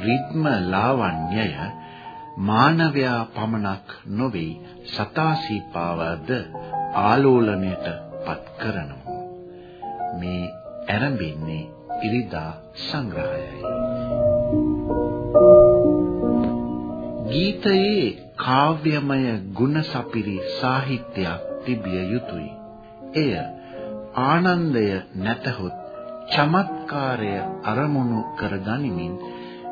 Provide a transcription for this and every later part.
රිද්ම ලාවන්‍යය මානවයා පමණක් නොවේ සතාසීපාවද ආලෝලනයට පත් කරනවා මේ ආරම්භින්නේ ඉරිදා සංග්‍රහයයි. ගීතයේ කාව්‍යමය ගුණසපිරි සාහිත්‍යයක් තිබිය යුතුය. එය ආනන්දය නැතහොත් චමත්කාරය අරමුණු කර ගනිමින්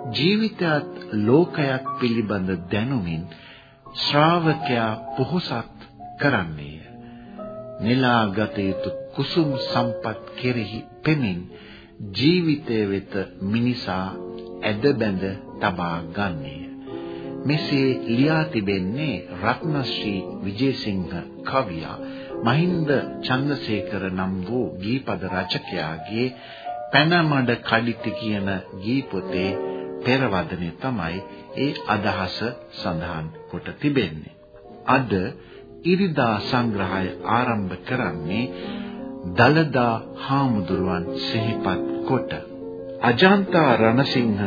ජීවිතයත් ලෝකයක් පිළිබඳ දැනුමින් ශ්‍රාවකයා පොහොසත් කරන්නේය. නෙලාගත යුතු කුසුම් සම්පත් කෙරෙහි පෙමින් ජීවිතය වෙත මිනිසා ඇදබැඳ තබා ගන්නේය. මෙසේ ලියා තිබෙන්නේ රත්නශ්‍රී විජේසිංහ කවියා මහින්ද චන්දසේකර නම් වූ ගීපද රචකයාගේ පැනමඩ කඩਿੱති කියන ගී පොතේ පෙරවදනේ තමයි ඒ අදහස සඳහන් කොට තිබෙන්නේ. අද ඉරිදා සංග්‍රහය ආරම්භ කරන්නේ දලදා හාමුදුරුවන් සිහිපත් කොට අජන්තා රණසිංහ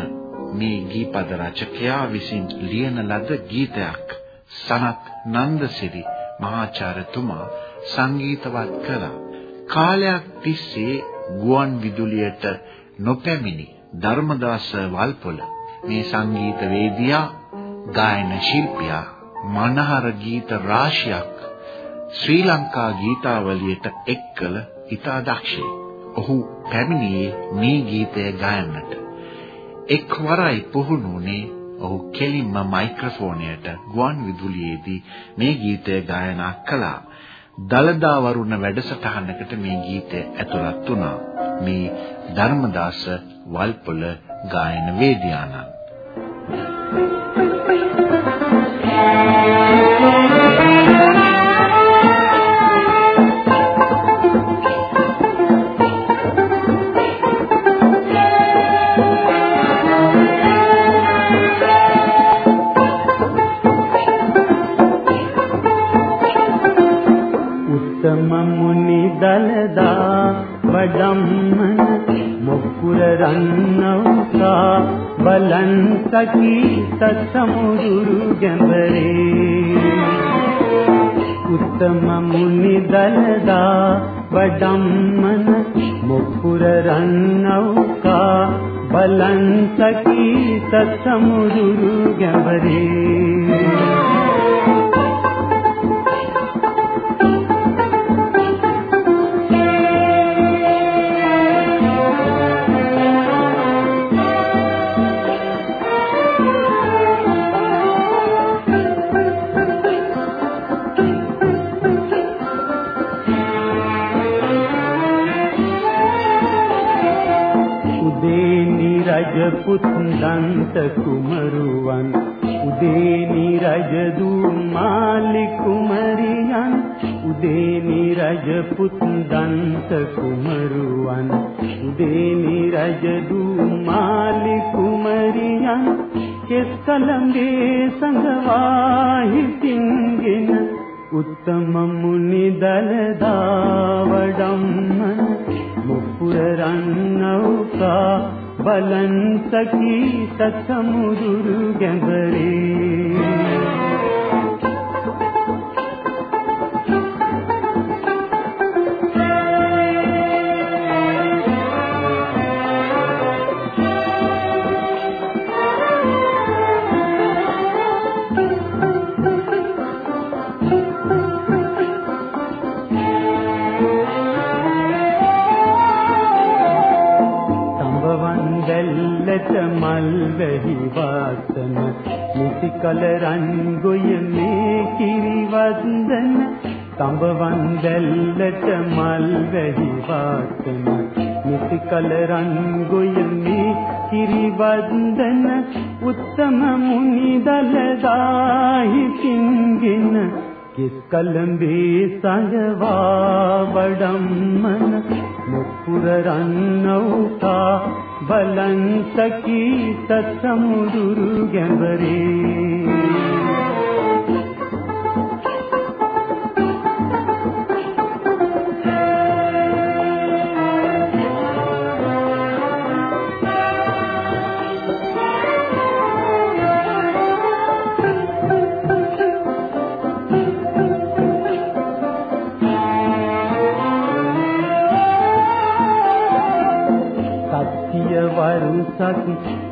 මේ ගීපද රචකයා විසින් ලියන ලද ගීතයක් සනත් නන්දසිරි මහාචාර්යතුමා සංගීතවත් කළා. කාලයක් තිස්සේ ගුවන් විදුලියට නොපැමිණි ධර්මදාස වල්පොල මේ සංගීත වේදියා ගායන ශිල්පියා මනහර ගීත රාශියක් ශ්‍රී ලංකා ගීතාවලියට එක් කළ ඉතා දක්ෂයි. ඔහු පැමිණියේ මේ ගීතය ගයන්නට. එක්වරයි පුහුණුනේ ඔහු කෙලින්ම මයික්‍රොෆෝනයට ගුවන් විදුලියේදී මේ ගීතය ගායනා කළා. දලදා වරුණ වැඩසටහනකට මේ ගීතය ඇතුළත් වුණා. මේ ධර්මදාස වල්පොල ගායන වේදියානන්. උත්තම මුනි දලදා වඩම්මන මොකුර රන්නවුසා බලන් සකි සසමුදුරු ගැඹරේ. උත්තම මුනි දලදා වඩම්මන මොකුර රන්නවුසා බලන් සකි සසමුදුරු ගැඹරේ. පුත් දන්ත කුමරුවන් උදේනි රජ දූ මාලි කුමරියන් උදේනි රජ පුත් දන්ත කුමරුවන් උදේනි රජ දූ මාලි කුමරියන් කෙස් කලඹේ සංගවා හිතින්ගෙන උත්තම මුනි දලදා වඩම්මන මුපුර රන්නවුකා බලන් සකි සසමුදුරු ගැඹරේ. කල රන්ගොය මේ කිරි වන්දන තඹවන් දැල්ලට මල් වැහි වාසන. නිසි කල රන්ගොය මේ කිරිවන්දන උත්තම මුනි දලදාහි සිංගෙන කිස් කලඹේ සංගවා වඩම්මන. මුපුර රන්නෝකා බලන් සකී සසමුදුරු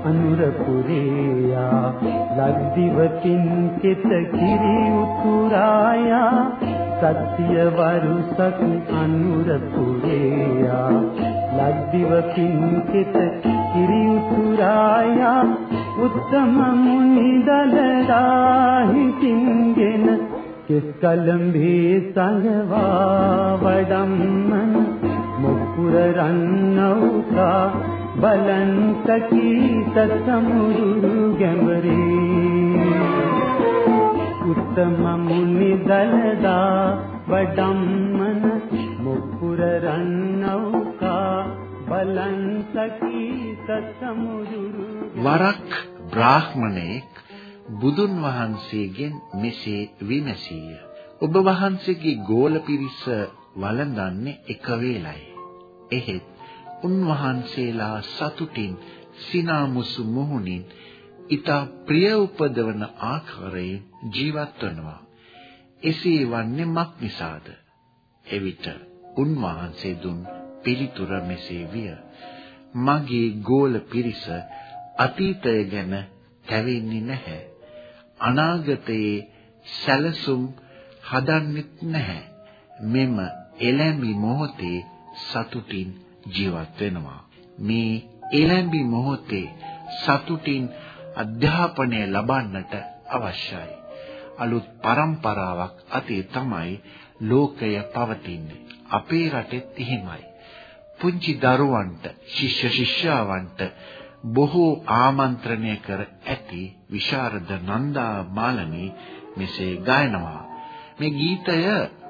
අනුරපුරේයා ලක්දිවකින් කෙත කිරි උතුරායා සත්‍ය වරුසක් අනුරපුරේයා ලක්දිවකින් කෙත කිරි උතුරායා උත්තම මුනි දලදාහි තින්ගෙන කෙස් කලම්බේ සංගවා වඩම්මන මුපුර රන්නෞකා බලන් සකී සසමුරු ගැඹරේ. උත්තම මුනි දලදා වඩම්මන මුපුර රන්නෞකා බලන් සකී සසමුරු වරක් බ්‍රාහ්මණෙක් බුදුන් වහන්සේගෙන් මෙසේ විමසීය. ඔබ වහන්සේගේ ගෝල පිරිස වළඳන්නේ එක වේලයි. එහෙත් උන්වහන්සේලා සතුටින් සිනාමුසු මුහුණින් ඊතා ප්‍රිය උපදවන ආකාරයෙන් ජීවත් වනවා. එසේ වන්නේ මක් නිසාද? එවිට උන්වහන්සේ දුන් පිළිතුර මෙසේ විය. මගේ ගෝල පිරිස අතීතය ගැන තැවෙන්නේ නැහැ. අනාගතයේ සැලසුම් හදන්නෙත් නැහැ. මෙම එළැඹි මොහොතේ සතුටින් ජීවත් වෙනවා. මේ එළඹි මොහොතේ සතුටින් අධ්‍යාපනය ලබන්නට අවශ්‍යයි. අලුත් પરම්පරාවක් අතේ තමයි ලෝකය පවතින්නේ. අපේ රටෙත් එහෙමයි. පුංචි දරුවන්ට, ශිෂ්‍ය ශිෂ්‍යාවන්ට බොහෝ ආමන්ත්‍රණය කර ඇති විශාරද නන්දා මාලනී මෙසේ ගායනවා. මේ ගීතය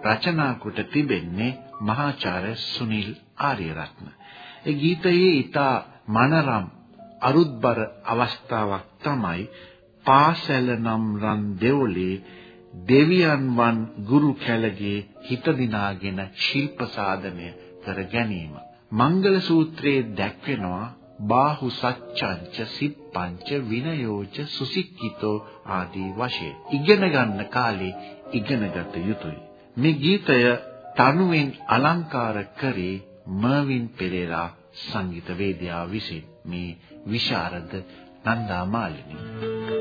රචනා කොට තිබෙන්නේ මහාචාර්ය සුනිල් ආර්යරත්න. ඒ ගීතයේ ඊතා මනරම් අරුත්බර අවස්ථාවක් තමයි පාසැල නම් රන් දෙවොලේ දෙවියන් වන් ගුරු කැලගේ හිත දිනාගෙන ශිල්ප සාධනය කර ගැනීම. මංගල සූත්‍රයේ දැක්වෙනවා බාහු සච්ඡංච සිප්පංච විනයෝච සුසික්කිතෝ ආදී වශයෙන් ඉගෙන ගන්න කාලේ ඉගෙනගත යුතුය. මේ ගීතය තනුවෙන් අලංකාර කරේ මර්වින් පෙරේරා සංගීතවේදියා විසින් මේ විශාරද නන්දා මාලිනී.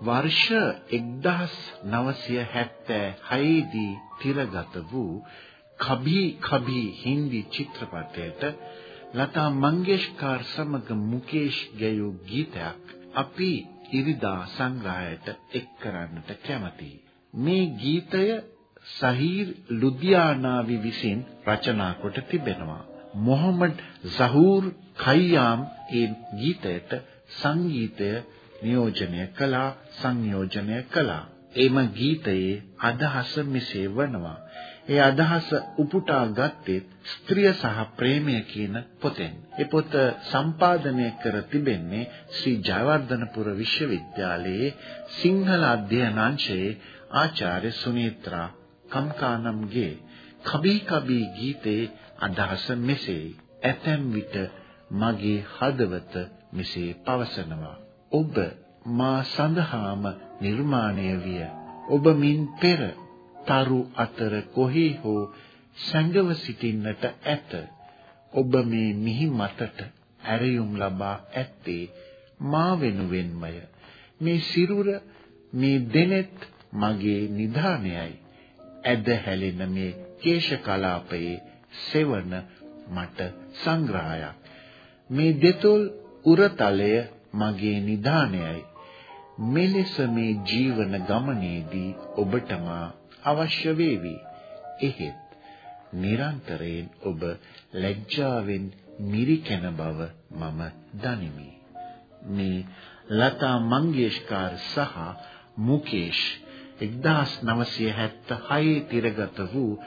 වර්ෂ 1976 දී තිරගත වූ කභී කභී හින්දි චිත්‍රපටයට ලතා මංගেশකර් සමග මුකේෂ් ගැයූ ගීතයක් අපි ඉරිදා සංග්‍රහයට එක් කරන්නට කැමතියි. මේ ගීතය සහීර් ලුධියානාවි විසින් රචනා කොට තිබෙනවා. මොහමඩ් සහූර් කයියාම් ඒ ගීතයට සංගීතය නියෝජනය කළා සංයෝජනය කළා. එම ගීතයේ අදහස මෙසේ වනවා. ඒ අදහස උපුටා ගත්තේ ස්ත්‍රිය සහ ප්‍රේමය කියන පොතෙන්. ඒ පොත සම්පාදනය කර තිබෙන්නේ ශ්‍රී ජයවර්ධනපුර විශ්වවිද්‍යාලයේ සිංහල අධ්‍යයනාංශයේ ආචාර්ය සුනීත්‍රා කම්කානම්ගේ කබී කබී ගීතේ අදහස මෙසේ ඇතැම් විට මගේ හදවත මෙසේ පවසනවා ඔබ මා සඳහාම නිර්මාණය විය. ඔබ මින් පෙර තරු අතර කොහේ හෝ සැඟව සිටින්නට ඇත. ඔබ මේ මිහි මතට ඇරයුම් ලබා ඇත්තේ මා වෙනුවෙන්මය. මේ සිරුර මේ දෙනෙත් මගේ නිධානයයි. ඇද හැලෙන මේ කේශ කලාපයේ සෙවන මට සංග්‍රහයක්. මේ දෙතොල් උරතලය මගේ නිධානයයි. මෙලෙස මේ ජීවන ගමනේදී ඔබටම අවශ්‍ය වේවි. එහෙත් නිරන්තරයෙන් ඔබ ලැජ්ජාවෙන් මිරිකෙන බව මම දනිමි. මේ ලතා මංගেশකර් සහ මුකේෂ් 1976 තිරගත වූ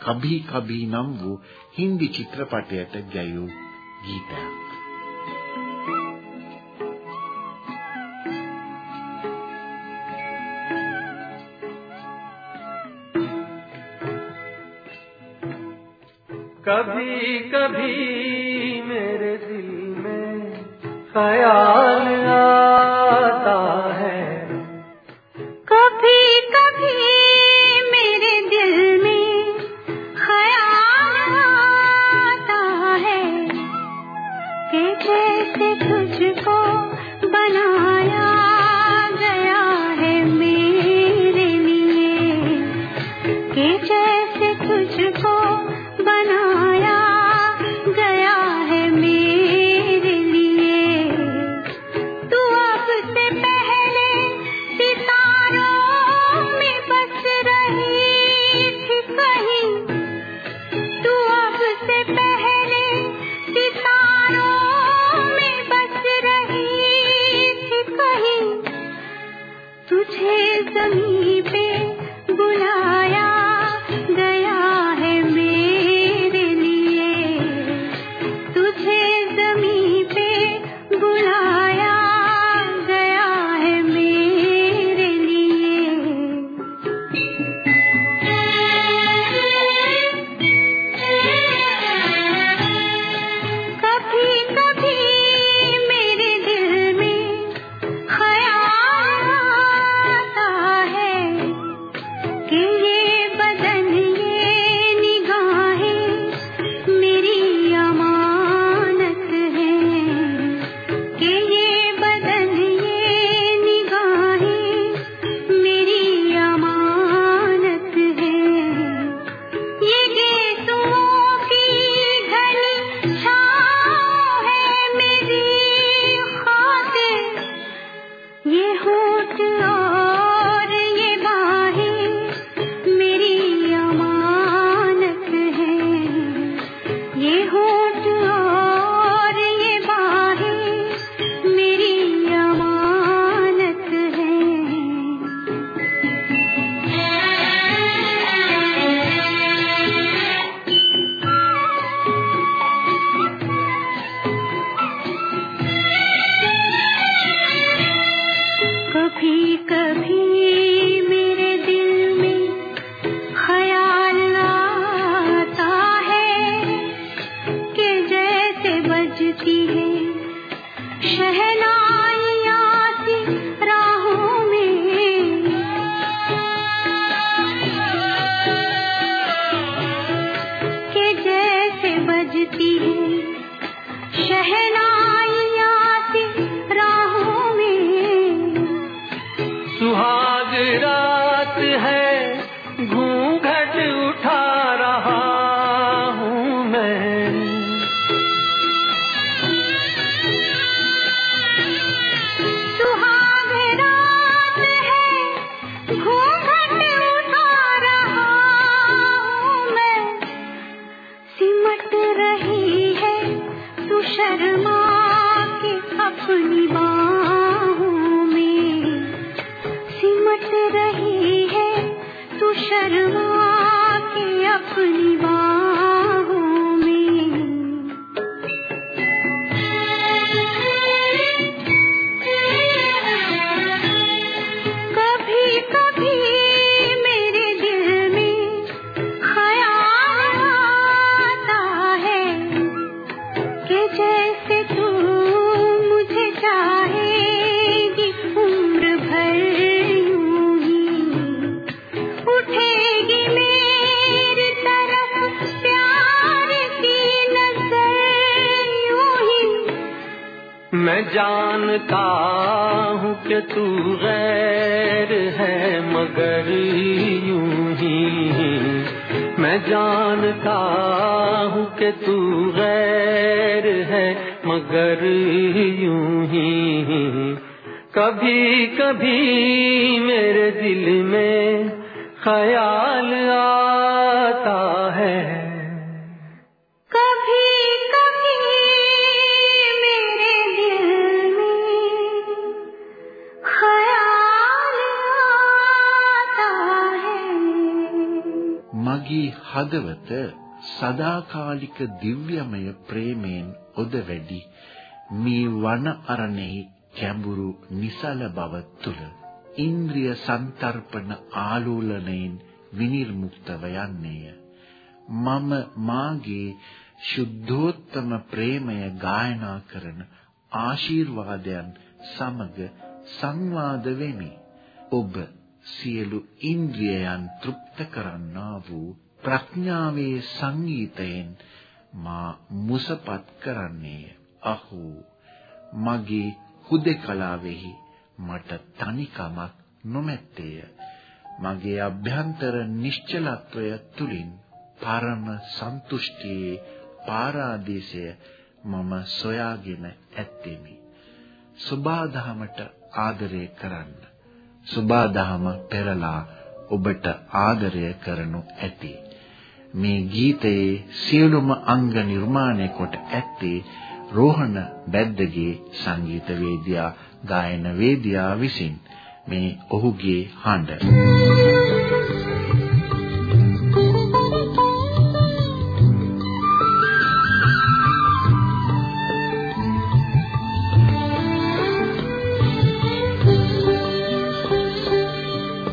කභී කභී නම් වූ හින්දි චිත්‍රපටයට ගැයූ ගීතයක්. कभी कभी मेरे दिल में ख्याल आता हूँ। शहर में ख्याल आता है कभी कभी मेरे दिल में ख्याल आता है මගේ හදවත සදාකාලික දිව්‍යමය ප්‍රේමයෙන් ඔද වැඩි මේ වන අරණෙහි කැඹුරු නිසල බව තුල ඉන්ද්‍රිය සන්තරපන ආලෝලණයෙන් විනිර්මුක්තව යන්නේය. මම මාගේ ශුද්ධෝත්තම ප්‍රේමය ගායනා කරන ආශිර්වාදයන් සමග සංවාද වෙමි. ඔබ සියලු ඉන්ද්‍රියයන් තෘප්ත කරන්නා වූ ප්‍රඥාවේ සංගීතයෙන් මා මුසපත් කරන්නේය. අහෝ මගේ හුදකලාවෙහි මට තනිකමක් නොමැත්තේය. මගේ අභ්‍යන්තර නිශ්චලත්වය තුලින් පරම සන්තුෂ්ටියේ පාරාදීසය මම සොයාගෙන ඇත්තෙමි. සුබාදහමට ආදරය කරන්න. සුබාදහම පෙරලා ඔබට ආදරය කරනු ඇති. මේ ගීතයේ සියලුම අංග නිර්මාණය කොට ඇත්තේ රෝහණ බැද්දගේ සංගීත වේදියා ගායන වේදියා විසින් මේ ඔහුගේ හඬ.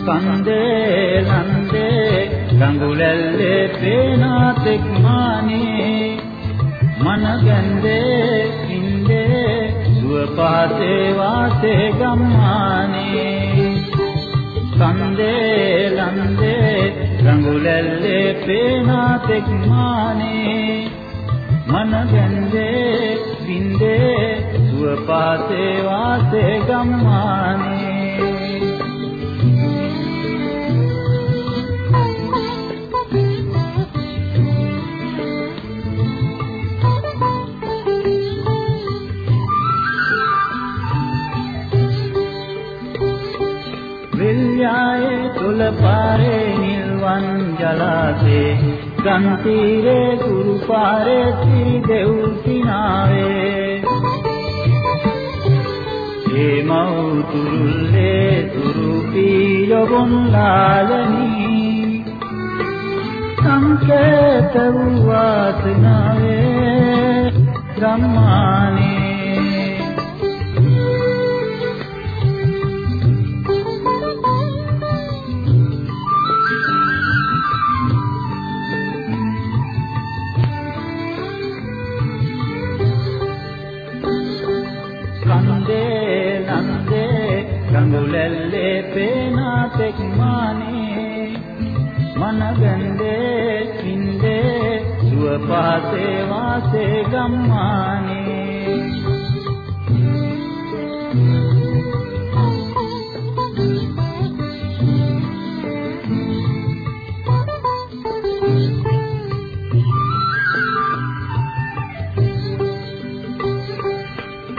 කන්දේ නන්දේ ගඟුලැල්ලේ පේනා තෙක් මානේ මන ගැන්දේ ඉන්දේ සුව පහසේ වාසේ ගම්මානේ. කන්දේ ලන්දේ ගඟුලැල්ලේ පේනා තෙක් මානේ. මන ගැන්දේ ඉන්දේ සුව පහසේ වාසේ ගම්මානේ. විල්යායේ තුල පාරේ නිල්වන් ජලාසේ ගන් තීරේ කුරු පාරේ සිරි දෙව් සිනාවේ. ඒ මෞතුරුල්ලේ තුරු පීලොබොන් ලාලනී. සංකේත වූ වාසනාවේ ගම්මානේ ගන්දේ ඉන්දේ සුව පහසේ වාසේ ගම්මානේ.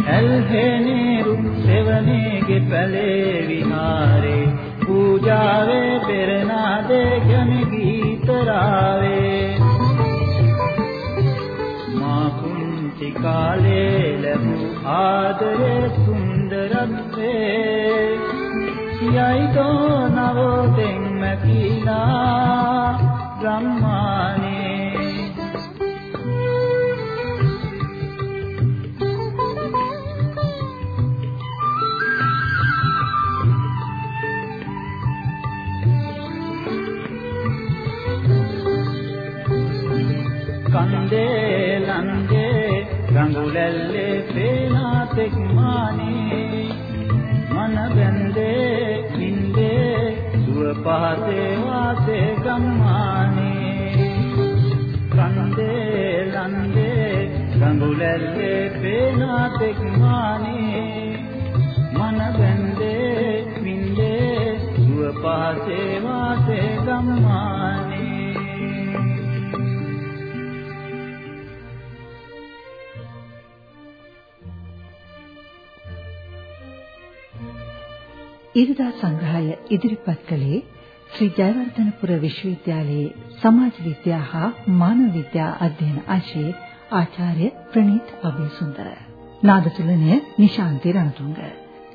ඇල්හෙනේ රුක් සෙවණේගේ පැලේ විහාරේ පූජාවේ පෙරනාදේ ගැන ගීතරාවේ මා කුංචි කාලේ ලැබූ ආදරේ සුන්දරත්වේ යයි තෝ නවෝතෙන් මැකිලා ගම්මානේ ගඟුලැල්ලේ පේනා තෙක් මානේ. මන බැන්දේ ඉන්දේ සුව පහසේ වාසේ ගම්මානේ. කන්දේ ලන්දේ ගඟුලැල්ලේ පේනා තෙක් මානේ. ඉරිදා සංග්‍රහය ඉදිරිපත් කළේ ශ්‍රී ජයවර්ධනපුර විශ්වවිද්‍යාලයේ සමාජ විද්‍යා හා මානව විද්‍යා අධ්‍යයන අංශයේ ආචාර්ය ප්‍රනීත් අබේසුන්දර. නාද තුලනය නිශාන්ති රණතුංග.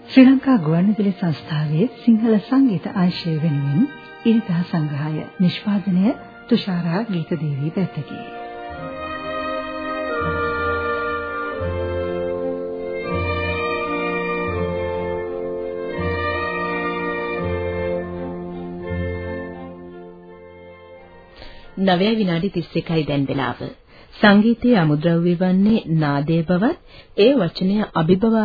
ශ්‍රී ලංකා ගුවන්විදුලි සංස්ථාවේ සිංහල සංගීත අංශය වෙනුවෙන් ඉරිදා සංග්‍රහය නිෂ්පාදනය තුෂාරා ගීතදේවී පැත්තකේ. නවය විනාඩි 31යි දැන් වෙලාව. සංගීතයේ අමුද්‍රව්‍ය වන්නේ නාදයේ බවත් ඒ වචනය අභිබව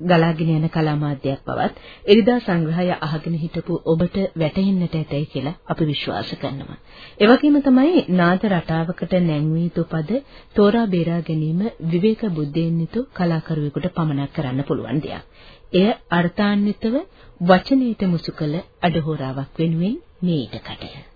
ගලාගෙන යන කලාමාධ්‍යයක් බවත් එරිදා සංග්‍රහය අහගෙන හිටපු ඔබට වැටහෙන්නට ඇතයි කියලා අපි විශ්වාස කරනවා. ඒ වගේම තමයි නාද රටාවකට නැංවී යුතු පද තෝරා බේරා ගැනීම විවේක බුද්ධියෙන් යුතු කලාකරුවෙකුට පමණක් කරන්න පුළුවන් දෙයක්. එය අර්ථාන්විතව වචනයට මුසු කළ අඩහෝරාවක් වෙනුවෙන් මේ ඊටකටය.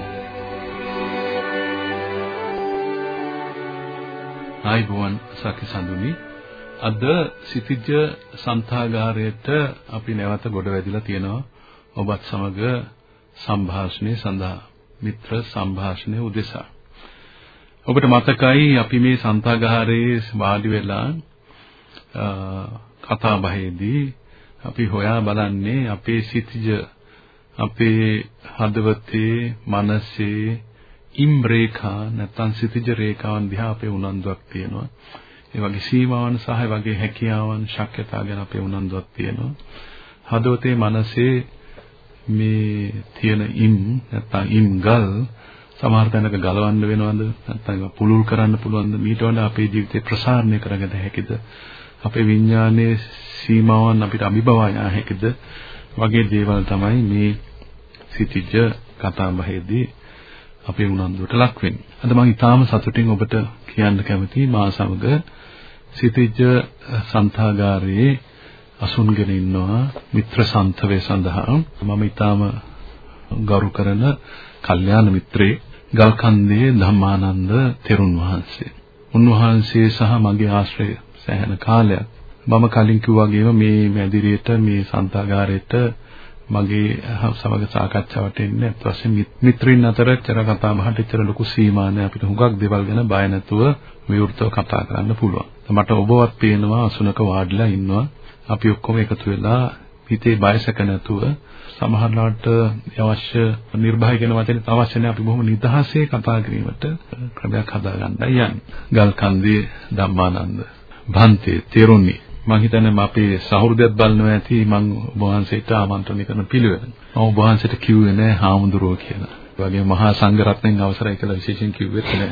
ආයිබෝවන් සකි සඳුනි. අද සිතිජ සන්තාගාරයට අපි නැවත ගොඩ වැදිලා තියෙනවා. ඔබත් සමග සංഭാෂණය සඳහා මිත්‍ර සංഭാෂණය උදෙසා. ඔබට මතකයි අපි මේ සන්තාගාරයේ වාඩි වෙලා කතා බහේදී අපි හොයා බලන්නේ අපේ සිතිජ අපේ හදවතේ මනසේ ඉම් රේඛා නැත්නම් සිතිජ රේඛාවන් දිහා අපේ උනන්දුවක් තියෙනවා. ඒ වගේ සීමාවන් සහ ඒ වගේ හැකියාවන් ශක්්‍යතා ගැන අපේ උනන්දුවක් තියෙනවා. හදවතේ මනසේ මේ තියෙන ඉම් නැත්නම් ඉම් ගල් සමහර තැනක ගලවන්න වෙනවද නැත්නම් පුළුල් කරන්න පුළුවන්ද මීට වඩා අපේ ජීවිතේ ප්‍රසාරණය කරගත හැකිද අපේ විඥානයේ සීමාවන් අපිට අභිබවා යා හැකිද වගේ දේවල් තමයි මේ සිතිජ කතා බහේදී අපේ උනන්දුවට ලක් වෙන්නේ. අද මම ඊටාම සතුටින් ඔබට කියන්න කැමතියි මා සමග සිතිජ සන්තාගාරයේ අසුන්ගෙන ඉන්නවා මිත්‍ර සන්තවේ සඳහා මම ඊටාම ගරු කරන කල්යාණ මිත්‍රේ ගල්කන්දේ ධම්මානන්ද තෙරුන් වහන්සේ. උන්වහන්සේ සහ මගේ ආශ්‍රය සෑහෙන කාලයක් මම කලින් කිව්වා වගේම මේ මැදිරියට මේ සන්තාගාරයට මගේ සමග සාකච්ඡාවට එන්නේ අත් වශයෙන් මිත්‍රින් අතර චර කතා බහට ඉතර ලොකු සීමාවක් අපිට හුඟක් දේවල් ගැන බය නැතුව විවෘතව කතා කරන්න පුළුවන්. මට ඔබවත් පේනවා අසුනක වාඩිලා ඉන්නවා. අපි ඔක්කොම එකතු වෙලා හිතේ බයසක නැතුව සමහරවිට අවශ්‍ය නිර්භය කියන වචනේ අවශ්‍ය නැහැ අපි බොහොම නිදහසේ කතා කිරීමට ක්‍රමයක් හදාගන්නයි යන්නේ. ගල්කන්දේ ධම්මානන්ද භන්තේ තෙරුණි මම හිතන්නේ අපේ සහෘදයක් බලනවා ඇති මම ඔබ වහන්සේට ආමන්ත්‍රණය කරන පිළිවෙල. මම ඔබ වහන්සේට කිව්වේ නෑ හාමුදුරුවෝ කියලා. ඒ වගේම මහා සංඝරත්නයෙන් අවසරයි කියලා විශේෂයෙන් කිව්වෙත් නෑ.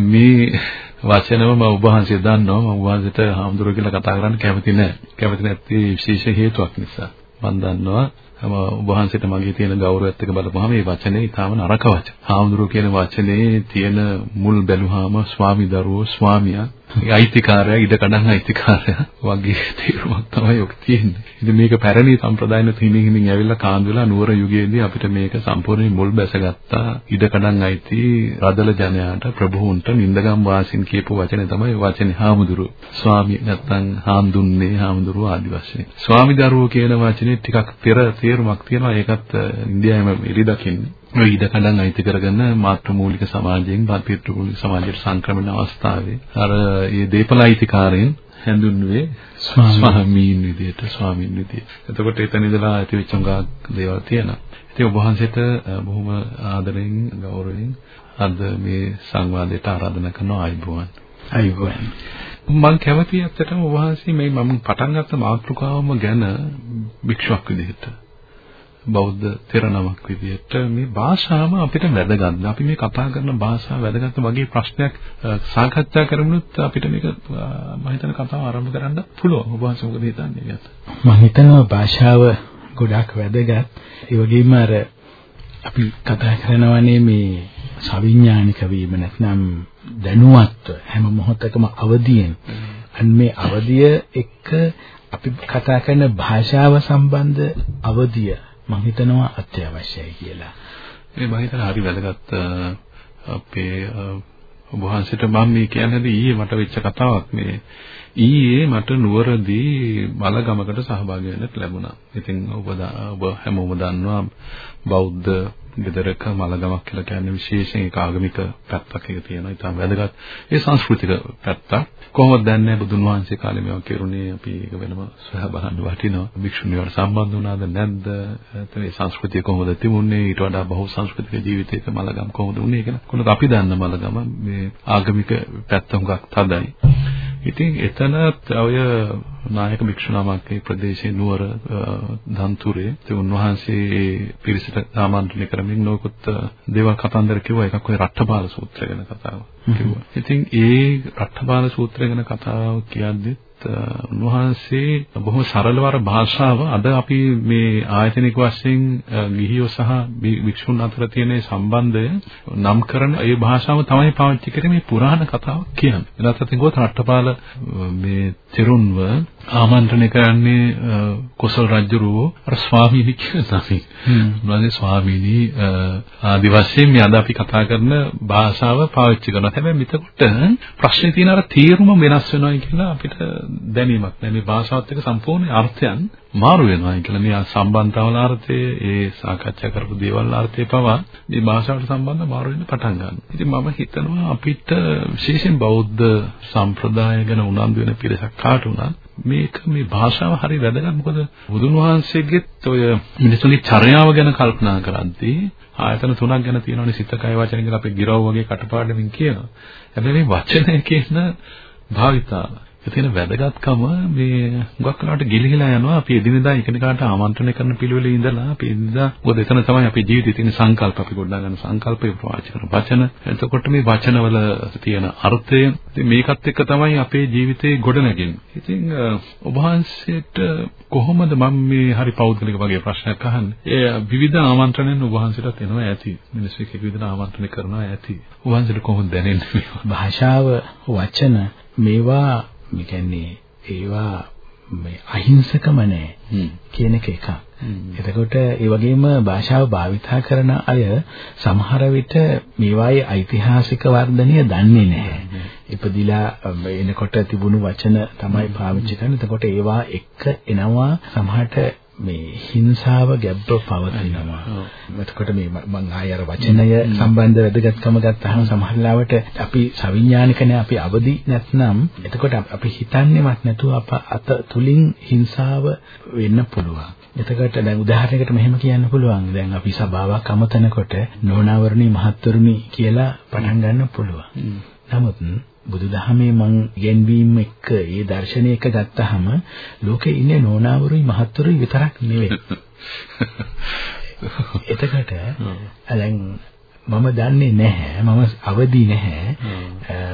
මේ වචනම මම ඔබ වහන්සේ දන්නවා මම ඔබ වහන්සේට හාමුදුරුවෝ කියලා කතා කරන්න කැමති නෑ. කැමති නැත්තේ විශේෂ හේතුවක් නිසා. මම දන්නවා මම ඔබ වහන්සේට මගේ තියෙන ගෞරවයත් එක්ක බලපුවාම මේ වචනේ ඊටාම නරක වචන. හාමුදුරුවෝ කියන වචනේ තියෙන මුල් බැලුවාම ස්වාමි දරුවෝ ස්වාමියා අයිතිකාරයා ඉඩ කඩන් අයිතිකාරයා වගේ තේරුමක් තමයි ඔක තියෙන්නේ. ඉතින් මේක පැරණි සම්ප්‍රදායන හිමින් හිමින් ඇවිල්ලා කාන්දු වෙලා නුවර යුගයේදී අපිට මේක සම්පූර්ණයෙන් මුල් බැසගත්තා. ඉඩ කඩන් අයිති රදල ජනයාට ප්‍රභූන්ට නින්දගම් වාසින් කියපු වචනේ තමයි වචනේ හාමුදුරු. ස්වාමි නැත්තම් හාමුදුන්නේ හාමුදුරුව ආදි වශයෙන්. ස්වාමි දරුවෝ කියන වචනේ ටිකක් පෙර තේරුමක් තියෙනවා. ඒකත් uh, ඉන්දියාවෙම ඉරි දකින්නේ. ඔය ඉඩකඩම් අයිති කරගෙන මාතෘමූලික සමාජයෙන් පිතෘමූලික සමාජයට සංක්‍රමණ අවස්ථාවේ අර මේ දීපලයිතිකාරයන් හැඳුන්වුවේ ස්වාමීන් විදියට ස්වාමීන් විදියට. එතකොට එතන ඉඳලා ඇති වෙච්ච උඟා දේවල් තියෙනවා. ඉතින් ඔබ වහන්සේට බොහොම ආදරෙන් ගෞරවයෙන් අද මේ සංවාදයට ආරාධනා කරනවා ආයිබෝවන්. ආයිබෝවන්. මම කැමතියි ඇත්තටම ඔබ වහන්සේ මේ මම පටන් ගත්ත මාතෘකාවම ගැන භික්ෂුවක් විදිහට බෞද්ධ තෙර නමක් විදිහට මේ භාෂාව අපිට වැදගත්. අපි මේ කතා කරන භාෂාව වැදගත් වගේ ප්‍රශ්නයක් සාකච්ඡා කරමුනොත් අපිට මේක මම හිතන කතාව ආරම්භ කරන්න පුළුවන්. ඔබ වහන්සේ මොකද හිතන්නේ ගැත? මම හිතනවා භාෂාව ගොඩාක් වැදගත්. ඒ වගේම අර අපි කතා කරනවානේ මේ සවිඥානික වීම නැත්නම් දැනුවත්ව හැම මොහොතකම අවදියෙන් අන්න මේ අවදිය එක්ක අපි කතා කරන භාෂාව සම්බන්ධ අවදිය මම හිතනවා අත්‍යවශ්‍යයි කියලා. මේ මම හිතන හරි වැදගත් අපේ ඔබ වහන්සේට මම මේ කියන්නේ ඊයේ මට වෙච්ච කතාවක් මේ ඊයේ මට නුවරදී මලගමකට සහභාගී වෙන්නත් ලැබුණා. ඉතින් ඔබ ඔබ හැමෝම දන්නවා බෞද්ධ ගෙදරක මලගමක් කියලා කියන්නේ විශේෂයෙන් ඒක ආගමික පැත්තක් එක තියෙනවා. ඉතාම වැදගත් ඒ සංස්කෘතික පැත්ත. කොහොමද දන්නේ බුදුන් වහන්සේ කාලේ මේවා කෙරුණේ අපි ඒක වෙනම සොයා බලන්න වටිනවා. භික්ෂුණීවට සම්බන්ධ වුණාද නැද්ද? එතන ඒ සංස්කෘතිය කොහොමද තිබුණේ? ඊට වඩා බහු සංස්කෘතික ජීවිතයක මලගම කොහොමද වුණේ කියලා. කොහොමද අපි දන්න මලගම මේ ආගමික පැත්ත හුඟක් තදයි. ඉතින් එතනත් ඔය නායක භික්ෂුණාමක් ඒ ප්‍රදේශයේ නුවර දන්තුරේ ඒ උන්වහන්සේ පිරිසට ආමන්ත්‍රණය කරමින් නොකුත් දේවල් කතන්දර කිව්වා. එකක් ඔය රට්ටපාල සූත්‍රය ගැන කතාව කිව්වා. ඉතින් ඒ රට්ටපාල සූත්‍රය ගැන කතාව කියද්දිත් උන්වහන්සේ බොහොම සරලවර භාෂාව අද අපි මේ ආයතනික වශයෙන් ගිහියෝ සහ වික්ෂුන් අතර තියෙන සම්බන්ධය නම් කරන ඒ භාෂාව තමයි පාවිච්චි කරන්නේ මේ පුරාණ කතාවක් කියන්නේ. එනත් අතින් ගොත රට්ටපාල මේ තෙරුන්ව ආමන්ත්‍රණය කරන්නේ කොසල් රජුරෝ අර ස්වාමීනි කියන නමින්. උන්වහන්සේ ස්වාමීනි ආදි වශයෙන් මේ අද අපි කතා කරන භාෂාව පාවිච්චි කරනවා. හැබැයි මෙතකොට ප්‍රශ්නේ තියෙන අර තීරුම වෙනස් වෙනවා කියලා අපිට දැනීමක් නෑ. මේ භාෂාවත් එක්ක සම්පූර්ණ අර්ථයන් මාරු වෙනවා කියලා මේ සම්බන්ධතාවල අර්ථය ඒ සාකච්ඡා කරපු දේවල් අර්ථය පවා මේ භාෂාවට සම්බන්ධ මාරු වෙන්න පටන් ගන්නවා. ඉතින් මම හිතනවා අපිට විශේෂයෙන් බෞද්ධ සම්ප්‍රදාය ගැන උනන්දු වෙන පිරිසක් කාට උනත් මේක මේ භාෂාව හරි වැදගත් මොකද බුදුන් වහන්සේගෙත් ඔය මිනිසුන්ගේ චර්යාව ගැන කල්පනා කරද්දී ආයතන තුනක් ගැන තියෙනවනේ සිත කය වචන කියලා අපි ගිරව් වගේ කටපාඩමින් කියනවා. හැබැයි මේ වචනය කියන භාවිතාව තියෙන වැදගත්කම මේ හුඟක් වෙලාවට ගිලිහිලා යනවා. අපි එදිනෙදා එකිනෙකාට ආමන්ත්‍රණය කරන පිළිවෙලේ ඉඳලා අපි එදිනෙදා මොකද එතන තමයි අපේ ජීවිතේ තියෙන සංකල්ප. අපි ගොඩනගා ගන්න සංකල්පේ ප්‍රවාචන වචන. එතකොට මේ වචනවල තියෙන අර්ථය මේකත් එක්ක තමයි අපේ ජීවිතේ ගොඩනගන්නේ. ඉතින් ඔබ වහන්සේට කොහොමද මම මේ හරි පෞද්ගලික වගේ ප්‍රශ්නයක් අහන්නේ? ඒ විවිධ ආමන්ත්‍රණයන් ඔබ වහන්සේටත් එනවා ඇති. මිනිස්සු එක විවිධ ආමන්ත්‍රණ කරනවා ඇති. ඔබ වහන්සේට කොහොමද දැනෙන්නේ? භාෂාව වචන මේවා මේ කියන්නේ ඒවා මේ අහිංසකම නැහැ කියන එක එකක්. එතකොට ඒ වගේම භාෂාව භාවිතා කරන අය සමහර විට මේවායේ ඓතිහාසික වර්ධනය දන්නේ නැහැ. ඉපදිලා එනකොට තිබුණු වචන තමයි පාවිච්චි කරන්නේ. එතකොට ඒවා එක්ක එනවා සමහරට මේ හිංසාව ගැබ්බ පවතිනවා. එතකොට මේ මම ආය අර වචනය සම්බන්ධ වැදගත්කම ගත්තාම සමහර ලාවට අපි සවිඥානික නැහැ අපි අවදි නැත්නම් එතකොට අපි හිතන්නේවත් නැතුව අප අත තුලින් හිංසාව වෙන්න පුළුවන්. එතකොට දැන් උදාහරණයකට මෙහෙම කියන්න පුළුවන්. දැන් අපි සභාවක් අමතනකොට නෝනාවරණී මහත්වරුනි කියලා පටන් ගන්න පුළුවන්. නමුත් බුදුදහමේ මං ගෙන්වීම එක්ක ඒ දර්ශනය එක ගත්තාම ලෝකේ ඉන්නේ නෝනාවරුයි මහත්වරුයි විතරක් නෙවෙයි. එතකොට දැන් මම දන්නේ නැහැ මම අවදි නැහැ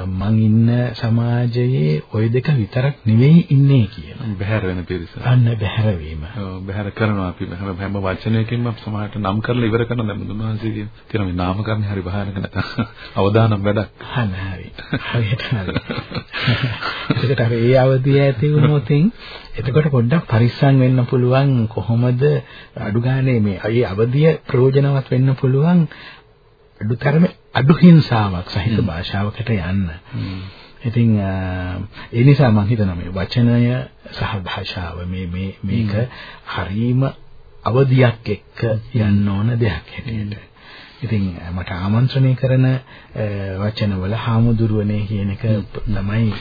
මං ඉන්න සමාජයේ ওই දෙක විතරක් නෙවෙයි ඉන්නේ කියලා. බහැර වෙන පිරිස. අන්න බහැර වීම. ඔව් බහැර කරනවා අපි හැම හැම වචනයකින්ම සමහරට නම් කරලා ඉවර කරන දැන් බුදුන් වහන්සේ කියන තියෙන මේ නාමකරණ හරි භයානක නැත. අවදානම් වැඩක්. හරි. හරියට හරි. ඒකට අර ඒ අවදිය ඇති වුණොත් එතකොට පොඩ්ඩක් පරිස්සම් වෙන්න පුළුවන් කොහොමද අඩු ගානේ මේ ඒ අවදිය ප්‍රයෝජනවත් වෙන්න පුළුවන් අඩුතරමේ අඩු හිංසාවක් සහිත භාෂාවකට යන්න. ඉතින් ඒ නිසා මම හිතනවා මේ වචනය සහ භාෂාව මේ මේ මේක හරීම අවදියක් එක්ක යන්න ඕන දෙයක් හැටියට. ඉතින් මට ආමන්ත්‍රණය කරන වචනවල හාමුදුරුවනේ කියන එක තමයි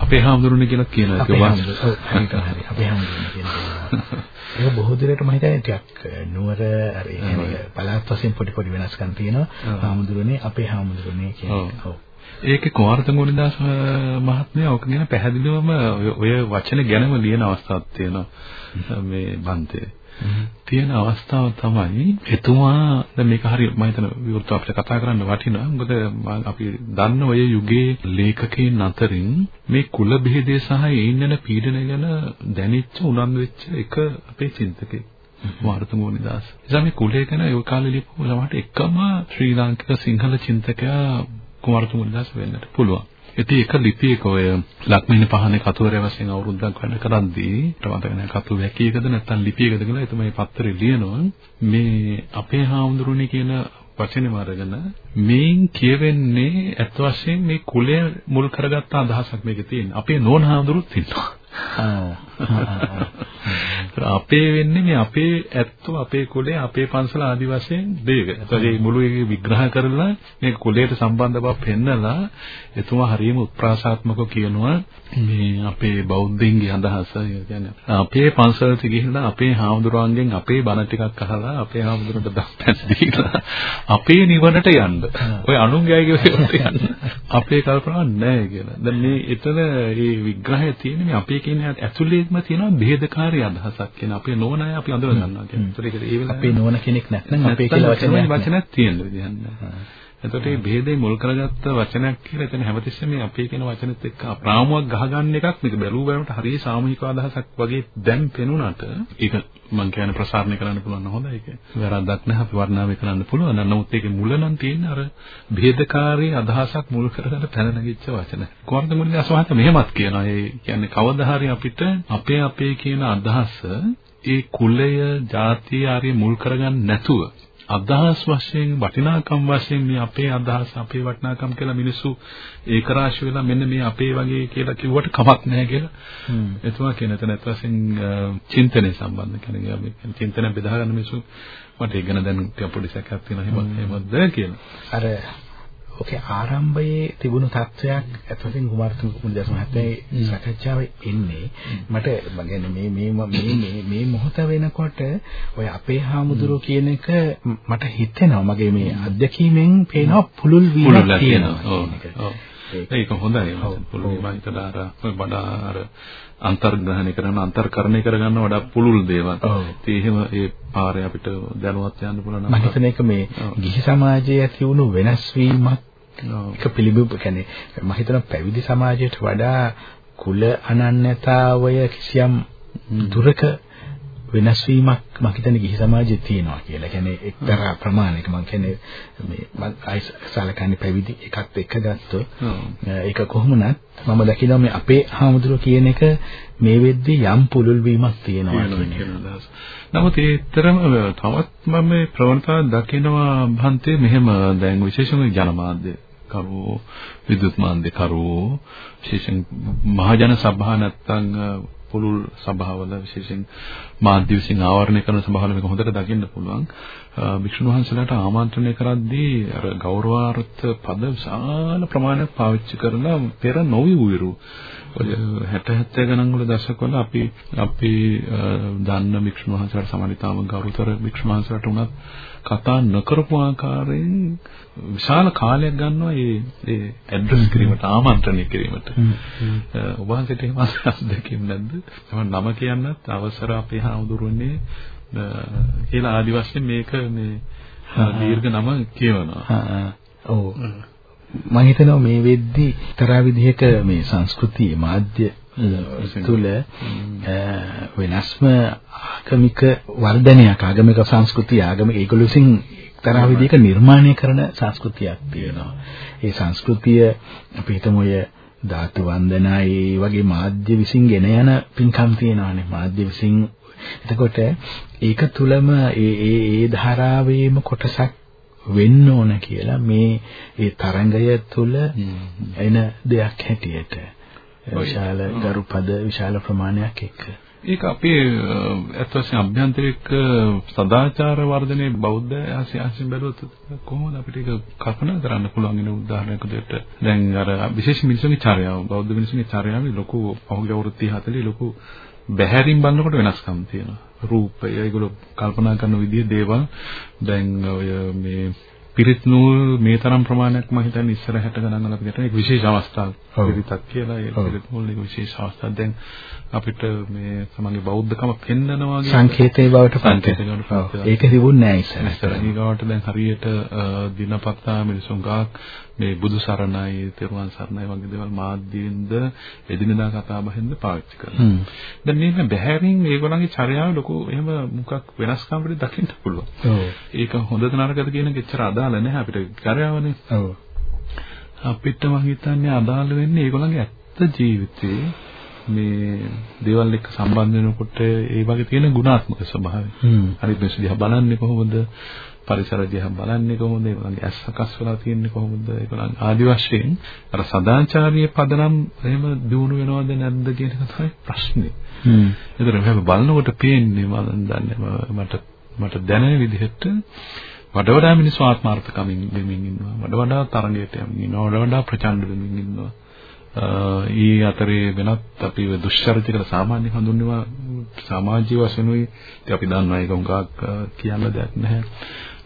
අපේ හාමුදුරුවනේ කියලා ඒක වාස්තු හරි අපේ හාමුදුරුවනේ කියනවා ඒක බොහෝ දෙනෙක් මම හිතන්නේ ටිකක් නුවර අර කියන්නේ පළාත් වශයෙන් පොඩි පොඩි වෙනස්කම් තියෙනවා. හාමුදුරුවනේ අපේ හාමුදුරුවනේ කියන එක. ඔව්. ඒකේ කුමාරත ගුණදාස මහත්මයා ඔක ගැන පැහැදිලිවම ඔය වචන ගැනම ලියන අවස්ථාවක් තියෙනවා. මේ බන්තේ තියෙන අවස්ථාව තමයි එතුමා දැන් මේක හරිය මම හිතන විවෘත අපිට කතා කරන්න වටිනවා. මොකද අපි දන්න ඔය යුගයේ ලේඛකයන් අතරින් මේ කුල බෙහෙදේ සහ ඒන්නන පීඩනය ගැන දැනෙච්ච උනන්දු වෙච්ච එක අපේ චින්තකයෙක්. මාර්තු මොනිදාස්. එනිසා මේ කුලය ගැන ඒ කාලේ ලියපු ළමට එකම ශ්‍රී ලාංකික සිංහල චින්තකයා කුමාරතු මොනිදාස් වෙන්නට පුළුවන්. ඉතින් එක ලිපියක ඔය ලක්මින පහනේ කතුවරය වශයෙන් අවුරුද්දක් වැඩ කරද්දී මට නැහැ කතු වැකියකද නැත්නම් ලිපියකද කියලා එතුමා මේ පත්තරේ ලියනවා මේ අපේ හාමුදුරනේ කියන වචනේම අරගෙන මේන් කියවෙන්නේ අත් වශයෙන් මේ කුලය මුල් කරගත්ත අදහසක් මේකේ තියෙන. අපේ නෝන හාමුදුරුත් ඉන්නවා. අපේ වෙන්නේ මේ අපේ ඇත්තෝ අපේ කුලේ අපේ පන්සල ආදි වශයෙන් දෙයක. එතකොට මේ මුළු එක විග්‍රහ කරලා මේ කුලයට සම්බන්ධ බව පෙන්නලා එතුමා හරියම උත්ප්‍රාසාත්මකව කියනවා මේ අපේ බෞද්ධයින්ගේ අදහස කියන්නේ අපේ පන්සලට ගිහිල්ලා අපේ හාමුදුරුවන්ගෙන් අපේ බණ ටිකක් අහලා අපේ හාමුදුරුවන්ට දස්පැස් දීලා අපේ නිවනට යන්න. ඔය අනුන්ගේ අයගේ යන්න. අපේ කල්පනා නැහැ කියලා. දැන් මේ එතන මේ විග්‍රහය තියෙන්නේ මේ අපේ කියන ඇතුළේම තියෙනවා බෙහෙදකාරී අදහසක් කියන අපේ නෝන අය අපි අඳුර ගන්නවා කියන. ඒතර ඒක ඒ වෙලාවේ අපේ නෝන කෙනෙක් නැත්නම් අපේ කියලා වචනයක් වචනයක් තියෙන විදිහක් නෑ. එතකොට මේ ભેදේ මුල් කරගත්ත වචනයක් කියලා එතන හැමතිස්සෙම මේ අපේ කියන වචනෙත් එක්ක ප්‍රාමුවක් ගහගන්න එකක් මේක බැලුව බැලමට හරිය සාමූහික අදහසක් වගේ දැන් පෙනුනට ඒක මම කියන්නේ ප්‍රසාරණය කරන්න පුළුවන් හොඳයි ඒක. වැරද්දක් නැහැ අපි වර්ණාවේ කරන්න පුළුවන්. නමුත් ඒකේ මුල නම් තියෙන්නේ අර ભેදකාරී අදහසක් මුල් කරගෙන පැන නැගිච්ච වචන. කොහොමද මුලින් අසවහත මෙහෙමත් කියනවා. ඒ කියන්නේ කවදා හරි අපිට අපේ අපේ කියන අදහස ඒ කුලය, ජාතිය ආරිය මුල් කරගන්න නැතුව අදහස් වශයෙන් වටිනාකම් වශයෙන් මේ අපේ අදහස් අපේ වටිනාකම් කියලා මිනිස්සු ඒක රාශි වෙලා මෙන්න මේ අපේ වගේ කියලා කිව්වට කමක් නැහැ කියලා. එතුමා කියන තැන වශයෙන් චින්තනය සම්බන්ධ කෙනෙක් මේ චින්තනය බෙදා ගන්න මිනිස්සු මට ඒක ගැන දැන් පොඩි සැකයක් තියෙනවා එහෙම එහෙමද කියලා. අර ඔකේ ආරම්භයේ තිබුණු තත්වයක් ඇතුළතින් කුමාරතුංග මුනිදාස මහත්තයා සාකච්ඡාවේ එන්නේ. මට මම මේ මේ මේ මේ මොහොත වෙනකොට ඔය අපේ හාමුදුරුවෝ කියන එක මට හිතෙනවා. මගේ මේ අත්දැකීමෙන් පේනවා පුළුල් වීමක් තියෙනවා ඒක හොඳයි. පුළුල් හිතලා අර වඩා අර අන්තර්ග්‍රහණය කරන අන්තර්කරණය කරගන්න වඩා පුළුල් දේවල්. ඒ එහෙම ඒ පාරේ අපිට දැනුවත් යන්න පුළුවන්. මම හිතන එක මේ ගිහි සමාජයේ ඇති වුණු වෙනස් වීමක් එක පිළිබිඹ කියන්නේ මම හිතන පැවිදි සමාජයට වඩා කුල අනන්‍යතාවය කිසියම් දුරක වෙනස් වීමක් මම හිතන්නේ ගිහි සමාජයේ තියෙනවා කියලා. කියන්නේ එක්තරා ප්‍රමාණයක මම කියන්නේ මේ මම සලකන්නේ පැවිදි එකත් එක්ක ගත්තොත්. ඒක කොහොමුණත් මම දකිනවා මේ අපේ හාමුදුරුවෝ කියන එක මේ වෙද්දී යම් පුළුල් වීමක් තියෙනවා කියන නමුත් ඒතරම තවත් මම මේ ප්‍රවණතාව දකිනවා භන්තේ මෙහෙම. දැන් විශේෂම ජනමාධ්‍ය කරු විද්‍යුත් මාධ්‍ය කරු විශේෂයෙන් මහජන සභා නැත්තම් පුළුල් සභාවල විශේෂයෙන් මාධ්‍ය විසින් ආවරණය කරන සභාවල මේක හොඳට දකින්න පුළුවන්. වික්ෂුන් වහන්සේලාට ආමන්ත්‍රණය කරද්දී අර ගෞරවාර්ථ පද විශාල ප්‍රමාණයක් පාවිච්චි කරලා පෙර නොවි උවිරු ඔය 60 70 ගණන් වල දශකවල අපි අපි දන්න වික්ෂුන් වහන්සේලාට සමානිතාම ගෞරවතර වික්ෂුන් වහන්සේලාට උනත් කතා නොකරපු ආකාරයෙන් විශාල කාලයක් ගන්නවා මේ මේ ඇඩ්‍රස් කිරීමට ආමන්ත්‍රණය කිරීමට. ඔබ වහන්සේට එහෙම අත්දැකීම් නැද්ද? තමයි නම කියන්නත් අවසර අපේ හාමුදුරුවනේ කියලා ආදි වශයෙන් මේක මේ දීර්ඝ නම කියවනවා. ඔව්. මම හිතනවා මේ වෙද්දි තරහ විදිහක මේ සංස්කෘතිය මාධ්‍ය තුල වෙනස්ම ආගමික වර්ධනයක් ආගමික සංස්කෘතිය ආගම ඒගොල්ලෝ විසින් එක්තරා විදිහක නිර්මාණය කරන සංස්කෘතියක් තියෙනවා. ඒ සංස්කෘතිය අපි හිතමු ඔය ධාතු වන්දනා ඒ වගේ මාධ්‍ය විසින් ගෙන යන පින්කම් තියෙනවානේ. මාධ්‍ය විසින් එතකොට ඒක තුලම ඒ ඒ ඒ ධාරාවේම කොටසක් වෙන්න ඕන කියලා මේ ඒ තරංගය තුල එන දෙයක් හැටියට. විශාල ගරුපද විශාල ප්‍රමාණයක් එක්ක. ඒක අපේ අත් වශයෙන් අභ්‍යන්තරික සදාචාර වර්ධනයේ බෞද්ධ ආසියාසින් බැලුවොත් කොහොමද අපිට ඒක කල්පනා කරන්න පුළුවන් වෙන උදාහරණයක් විදිහට? දැන් අර විශේෂ මිනිසුන්ගේ චර්යාව බෞද්ධ මිනිසුන්ගේ චර්යාවේ ලොකු පහුගිය අවුරුදු 30 40 ලොකු බැහැරින් බලනකොට වෙනස්කම් තියෙනවා රූපය ඒගොල්ලෝ කල්පනා කරන විදිහ දේවල්. දැන් ඔය මේ පිරිත් නූල් මේ තරම් ප්‍රමාණයක් මම හිතන්නේ ඉස්සරහට ගණන් අපි ගන්න එක විශේෂ අවස්ථාවක්. පිරිතක් කියලා ඒ පිරිත් නූල් එක විශේෂ අවස්ථාවක්. දැන් අපිට මේ සමගි බෞද්ධකම පෙන්වනවා වගේ සංකේතේ බවට පත් ඒක තිබුණේ නැහැ ඉස්සර. ඉස්සර ඊගාවට දැන් හරියට දිනපතා මිනිසුන් ගාක් මේ බුදු සරණයි, තෙරුවන් සරණයි වගේ දේවල් මාධ්‍යින්ද එදිනදා කතා බහෙන්ද පාවිච්චි කරනවා. දැන් මේ බැහැරින් මේගොල්ලන්ගේ චර්යාව ලොකු එහෙම මොකක් වෙනස්කම් වලින් දකින්න පුළුවන්. ඒක හොඳද නරකද කියන එක එච්චර අදාළ නැහැ අපිට චර්යාවනේ. ඔව්. අපිට මම හිතන්නේ අදාළ වෙන්නේ ඒගොල්ලන්ගේ ඇත්ත ජීවිතේ මේ දේවල් එක්ක සම්බන්ධ වෙනකොට ඒ වගේ තියෙන ගුණාත්මක ස්වභාවය. හරි මිනිස්සු දිහා බලන්නේ කොහොමද? පරිසර දිහා බලන්නේ කොහොමද? ඒගොල්ලන්ගේ ඇස් සකස් වෙලා තියෙන්නේ කොහොමද? ඒගොල්ලන් ආදි වශයෙන් අර සදාචාරීය පදනම් එහෙම දිනු වෙනවද නැද්ද කියන එක තමයි ප්‍රශ්නේ. හ්ම්. ඒතර මම බලනකොට පේන්නේ මම දන්නේ මට මට දැනෙන විදිහට වඩ වඩා මිනිස්සු ආත්මార్థකමින් වෙමින් ඉන්නවා. වඩ වඩා තරඟයට යමින් ඉන්නවා. වඩ වඩා ප්‍රචණ්ඩ වෙමින් ඉන්නවා. ඊ අතරේ වෙනත් අපි දුෂ්චරිත කියලා සාමාන්‍ය හඳුන්වනවා සමාජීය වශයෙන් උයි අපි දන්නවා ඒක හුඟක් කියන්න දෙයක් නැහැ